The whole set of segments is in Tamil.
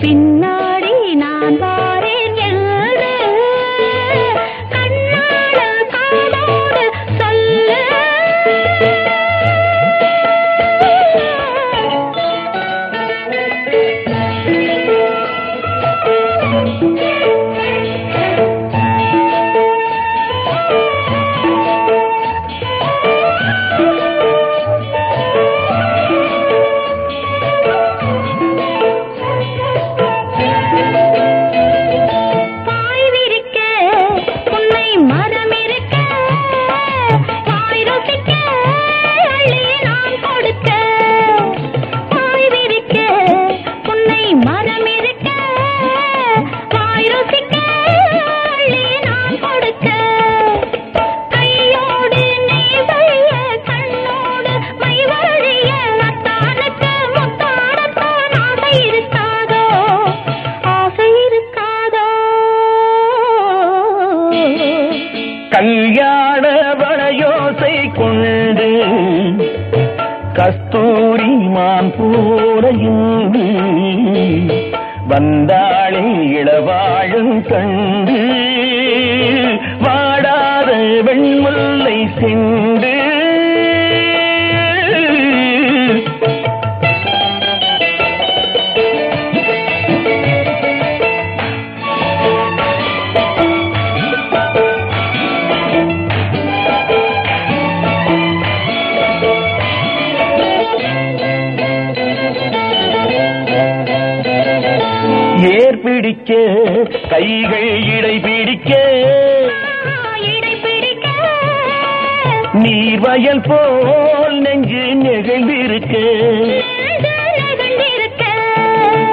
fin கல்யாண வளையோசை கொண்டு கஸ்தூரி மான் போல இங்கு வந்தாளே இளவாழும் கண்டு வாடாத வெண்முல்லை சென்று பிடிக்க கைகள் இடை பிடிக்க. நீர் வயல் போல் நெஞ்சு நெகிழ்ந்திருக்க.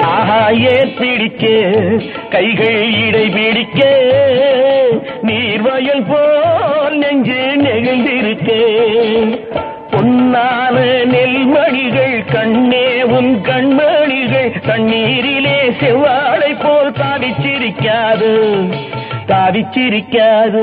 ஆகாயே ஆஹா பிடிக்க கைகள் இடை பிடிக்க. நீர் வயல் போல் நெஞ்சு நெகிழ்ந்திருக்க. பொன்னான நெல்மணிகள் கண்ணே உன் கண்மணிகள் தண்ணீரிலே செவ்வாழை போல் தாவிச்சிரிக்காது தாவிச்சிரிக்காது